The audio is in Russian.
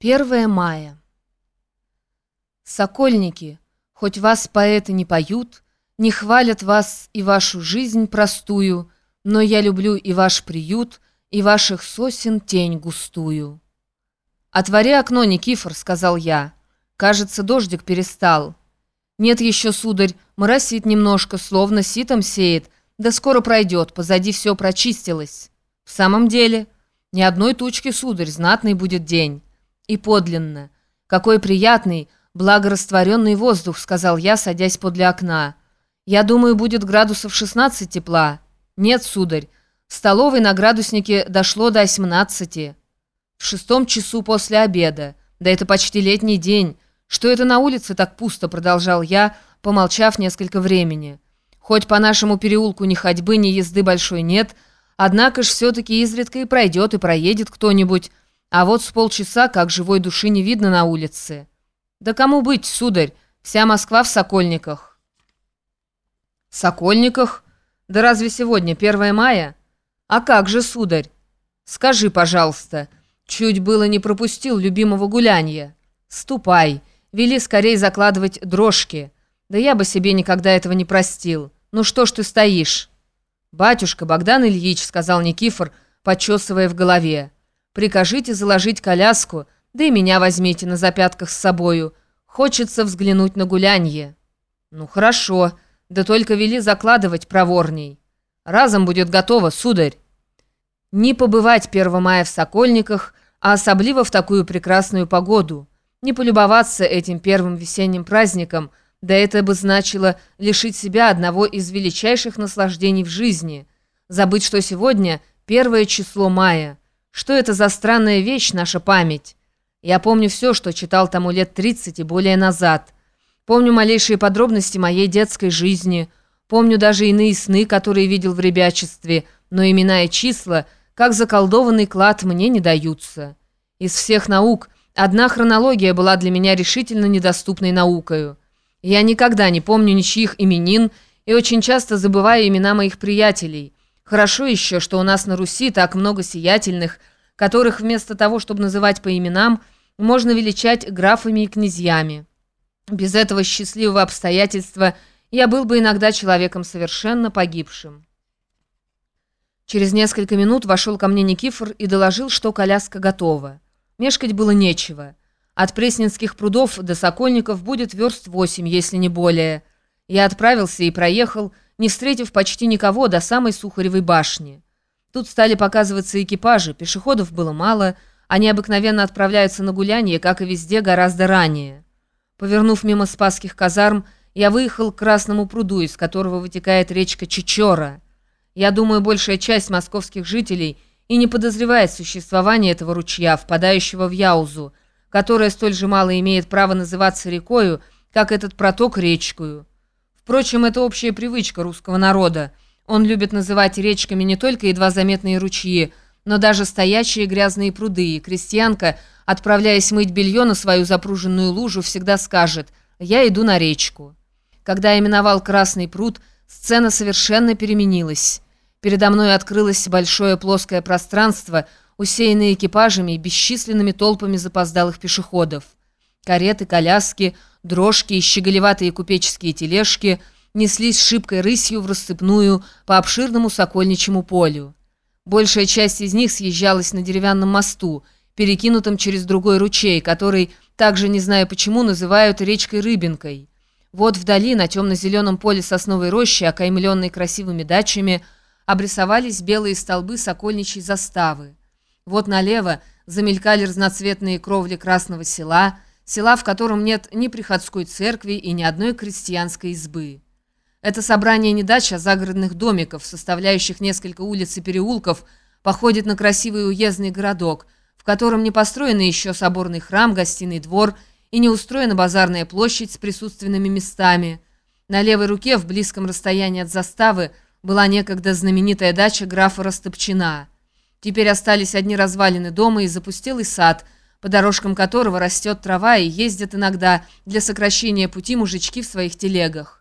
1 мая. Сокольники, хоть вас поэты не поют, Не хвалят вас и вашу жизнь простую, Но я люблю и ваш приют, И ваших сосен тень густую. «Отвори окно, Никифор», — сказал я. «Кажется, дождик перестал». «Нет еще, сударь, моросит немножко, словно ситом сеет, да скоро пройдет, позади все прочистилось». «В самом деле, ни одной тучки, сударь, знатный будет день» и подлинно. Какой приятный, благорастворенный воздух, сказал я, садясь подле окна. Я думаю, будет градусов 16 тепла. Нет, сударь, в столовой на градуснике дошло до 18. В шестом часу после обеда. Да это почти летний день. Что это на улице так пусто, продолжал я, помолчав несколько времени. Хоть по нашему переулку ни ходьбы, ни езды большой нет, однако ж все-таки изредка и пройдет, и проедет кто-нибудь, а вот с полчаса, как живой души не видно на улице. Да кому быть, сударь, вся Москва в Сокольниках. Сокольниках? Да разве сегодня 1 мая? А как же, сударь? Скажи, пожалуйста, чуть было не пропустил любимого гулянья. Ступай, вели скорей закладывать дрожки. Да я бы себе никогда этого не простил. Ну что ж ты стоишь? Батюшка Богдан Ильич, сказал Никифор, почесывая в голове. Прикажите заложить коляску, да и меня возьмите на запятках с собою. Хочется взглянуть на гулянье». «Ну, хорошо, да только вели закладывать проворней. Разом будет готово, сударь». Не побывать 1 мая в Сокольниках, а особливо в такую прекрасную погоду. Не полюбоваться этим первым весенним праздником, да это бы значило лишить себя одного из величайших наслаждений в жизни. Забыть, что сегодня первое число мая – что это за странная вещь, наша память? Я помню все, что читал тому лет 30 и более назад. Помню малейшие подробности моей детской жизни. Помню даже иные сны, которые видел в ребячестве, но имена и числа, как заколдованный клад, мне не даются. Из всех наук одна хронология была для меня решительно недоступной наукою. Я никогда не помню ничьих именин и очень часто забываю имена моих приятелей – Хорошо еще, что у нас на Руси так много сиятельных, которых вместо того, чтобы называть по именам, можно величать графами и князьями. Без этого счастливого обстоятельства я был бы иногда человеком совершенно погибшим. Через несколько минут вошел ко мне Никифор и доложил, что коляска готова. Мешкать было нечего. От Пресненских прудов до Сокольников будет верст восемь, если не более. Я отправился и проехал, не встретив почти никого до самой Сухаревой башни. Тут стали показываться экипажи, пешеходов было мало, они обыкновенно отправляются на гуляние, как и везде, гораздо ранее. Повернув мимо Спасских казарм, я выехал к Красному пруду, из которого вытекает речка Чечора. Я думаю, большая часть московских жителей и не подозревает существование этого ручья, впадающего в Яузу, которая столь же мало имеет право называться рекою, как этот проток речкою. Впрочем, это общая привычка русского народа. Он любит называть речками не только едва заметные ручьи, но даже стоячие грязные пруды, и крестьянка, отправляясь мыть белье на свою запруженную лужу, всегда скажет «Я иду на речку». Когда именовал Красный пруд, сцена совершенно переменилась. Передо мной открылось большое плоское пространство, усеянное экипажами и бесчисленными толпами запоздалых пешеходов. Кареты, коляски, дрожки и щеголеватые купеческие тележки неслись шибкой рысью в рассыпную по обширному сокольничьему полю. Большая часть из них съезжалась на деревянном мосту, перекинутом через другой ручей, который, также не знаю почему, называют речкой Рыбинкой. Вот вдали, на темно-зеленом поле сосновой рощи, окаймленной красивыми дачами, обрисовались белые столбы сокольничьей заставы. Вот налево замелькали разноцветные кровли Красного села – села, в котором нет ни приходской церкви и ни одной крестьянской избы. Это собрание не дача, а загородных домиков, составляющих несколько улиц и переулков, походит на красивый уездный городок, в котором не построен еще соборный храм, гостиный двор и не устроена базарная площадь с присутственными местами. На левой руке, в близком расстоянии от заставы, была некогда знаменитая дача графа Растопчина. Теперь остались одни развалины дома и запустелый сад – по дорожкам которого растет трава и ездят иногда для сокращения пути мужички в своих телегах.